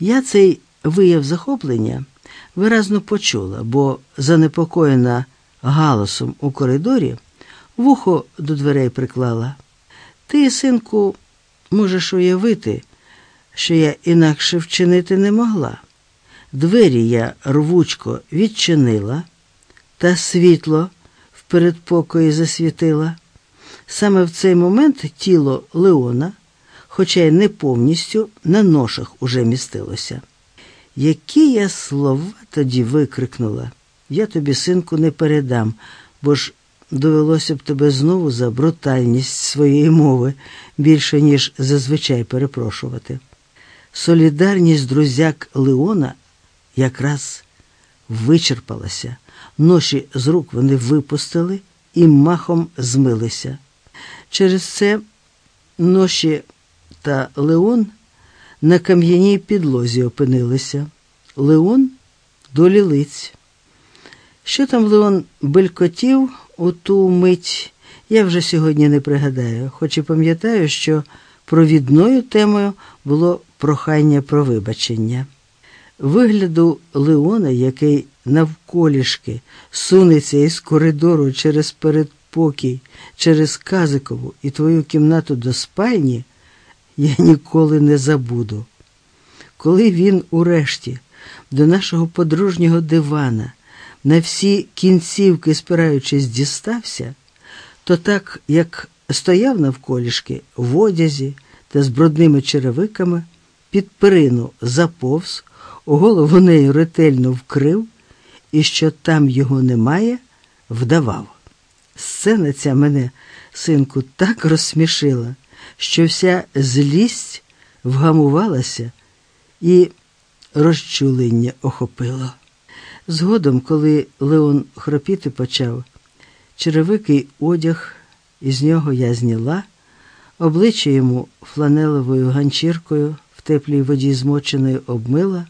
Я цей вияв захоплення виразно почула, бо занепокоєна галасом у коридорі вухо до дверей приклала. Ти, синку, можеш уявити, що я інакше вчинити не могла. Двері я рвучко відчинила, та світло в передпокої засвітила. Саме в цей момент тіло Леона, хоча й не повністю, на ношах уже містилося. Які я слова тоді викрикнула, я тобі, синку, не передам, бо ж довелося б тебе знову за брутальність своєї мови більше, ніж зазвичай перепрошувати. Солідарність друзяк Леона якраз вичерпалася, ноші з рук вони випустили і махом змилися. Через це ноші та Леон на кам'яній підлозі опинилися. Леон долі лиць. Що там Леон белькотів у ту мить, я вже сьогодні не пригадаю, хоч і пам'ятаю, що провідною темою було прохання про вибачення. Вигляду Леона, який навколішки сунеться із коридору через передпокій, через Казикову і твою кімнату до спальні, я ніколи не забуду. Коли він урешті до нашого подружнього дивана на всі кінцівки, спираючись, дістався, то так, як стояв навколішки в одязі та з брудними черевиками, під перину заповз, голову нею ретельно вкрив, і що там його немає, вдавав. Сцена ця мене, синку, так розсмішила, що вся злість вгамувалася і розчулення охопило. Згодом, коли Леон хропіти почав, черевикий одяг із нього я зняла, обличчя йому фланелевою ганчіркою в теплій воді змоченою обмила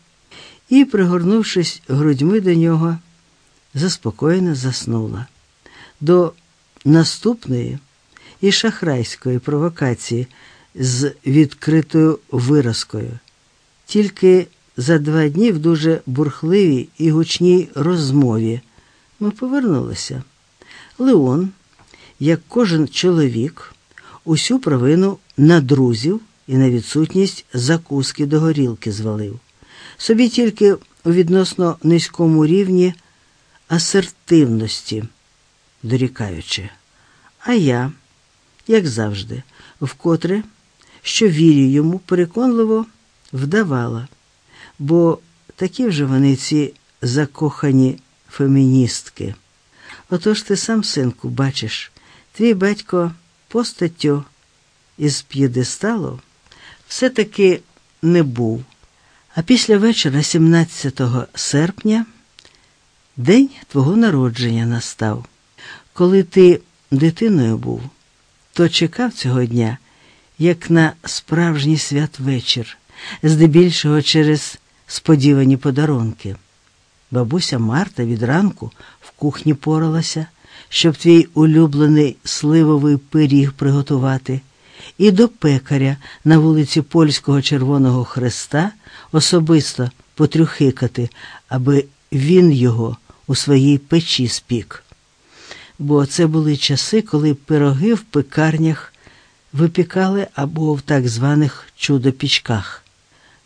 і, пригорнувшись грудьми до нього, заспокоєно заснула. До наступної і шахрайської провокації з відкритою виразкою. Тільки за два дні в дуже бурхливій і гучній розмові ми повернулися. Леон, як кожен чоловік, усю провину на друзів і на відсутність закуски до горілки звалив. Собі тільки у відносно низькому рівні асертивності дорікаючи. А я, як завжди, вкотре, що вірю йому, переконливо вдавала, бо такі вже вони ці закохані феміністки. Отож ти сам, синку, бачиш, твій батько постаттю із п'єдесталу все-таки не був. А після вечора, 17 серпня, день твого народження настав. Коли ти дитиною був, то чекав цього дня, як на справжній святвечір, здебільшого через сподівані подарунки. Бабуся Марта від ранку в кухні поралася, щоб твій улюблений сливовий пиріг приготувати, і до пекаря на вулиці Польського Червоного Хреста особисто потрюхикати, аби він його у своїй печі спік. Бо це були часи, коли пироги в пекарнях випікали або в так званих чудо-пічках.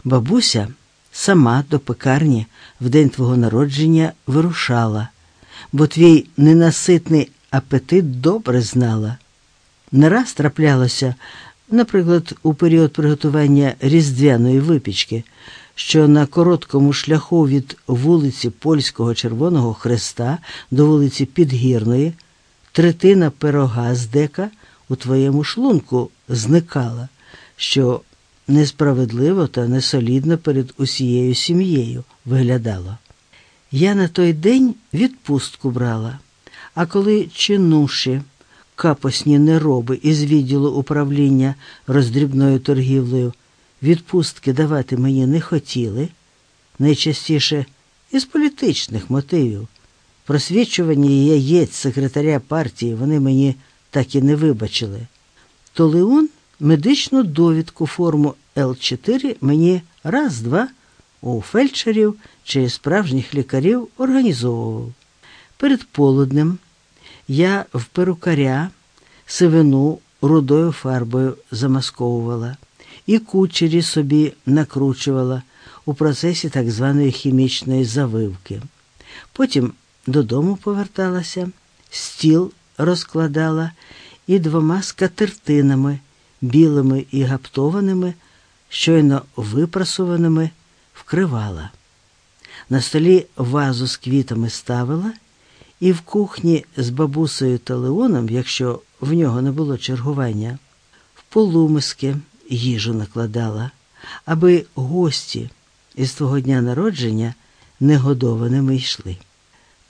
Бабуся сама до пекарні в день твого народження вирушала, бо твій ненаситний апетит добре знала. Не раз траплялося, наприклад, у період приготування різдвяної випічки, що на короткому шляху від вулиці Польського Червоного Хреста до вулиці Підгірної третина пирога з дека у твоєму шлунку зникала, що несправедливо та несолідно перед усією сім'єю виглядало. Я на той день відпустку брала, а коли чинуші, капосні нероби із відділу управління роздрібною торгівлею відпустки давати мені не хотіли, найчастіше із політичних мотивів. Просвічування яєць секретаря партії вони мені так і не вибачили. То Леон медичну довідку форму Л4 мені раз-два у фельдшерів чи справжніх лікарів організовував. Перед полуднем я в перукаря сивину рудою фарбою замасковувала і кучері собі накручувала у процесі так званої хімічної завивки. Потім додому поверталася, стіл розкладала і двома скатертинами, білими і гаптованими, щойно випрасуваними, вкривала. На столі вазу з квітами ставила, і в кухні з бабусею та Леоном, якщо в нього не було чергування, в полумиски їжу накладала, аби гості із твого дня народження негодованими йшли.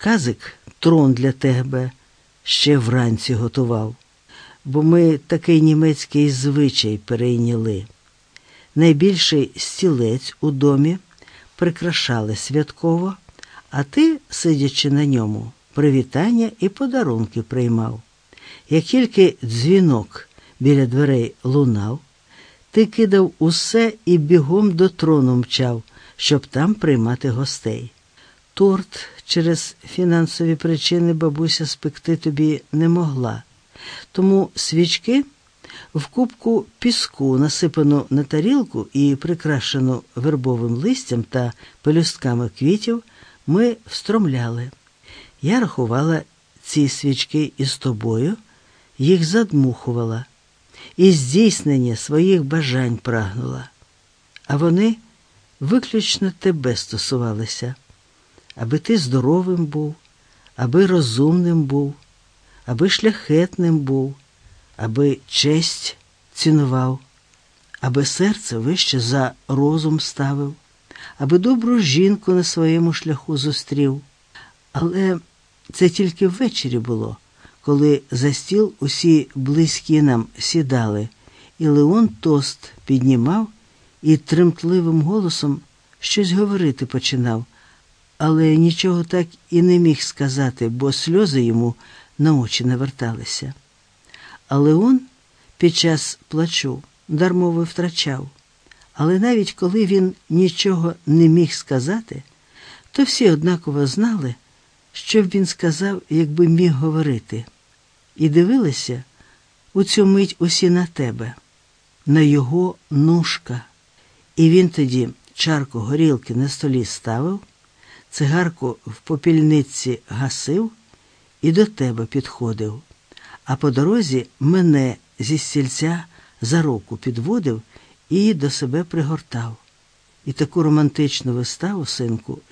Казик трон для тебе ще вранці готував, бо ми такий німецький звичай перейняли. Найбільший стілець у домі прикрашали святково, а ти, сидячи на ньому, привітання і подарунки приймав. Як тільки дзвінок біля дверей лунав, ти кидав усе і бігом до трону мчав, щоб там приймати гостей. Торт через фінансові причини бабуся спекти тобі не могла, тому свічки в кубку піску, насипану на тарілку і прикрашену вербовим листям та пелюстками квітів, ми встромляли. Я рахувала ці свічки із тобою, їх задмухувала, і здійснення своїх бажань прагнула. А вони виключно тебе стосувалися, аби ти здоровим був, аби розумним був, аби шляхетним був, аби честь цінував, аби серце вище за розум ставив, аби добру жінку на своєму шляху зустрів. Але це тільки ввечері було, коли за стіл усі близькі нам сідали, і Леон тост піднімав і тремтливим голосом щось говорити починав, але нічого так і не міг сказати, бо сльози йому на очі наверталися. А Леон під час плачу дармово втрачав. Але навіть коли він нічого не міг сказати, то всі однаково знали, що б він сказав, якби міг говорити, і дивилися у цю мить усі на тебе, на його нушка. І він тоді чарку горілки на столі ставив, цигарку в попільниці гасив і до тебе підходив, а по дорозі мене зі стільця за руку підводив і до себе пригортав. І таку романтичну виставу, синку,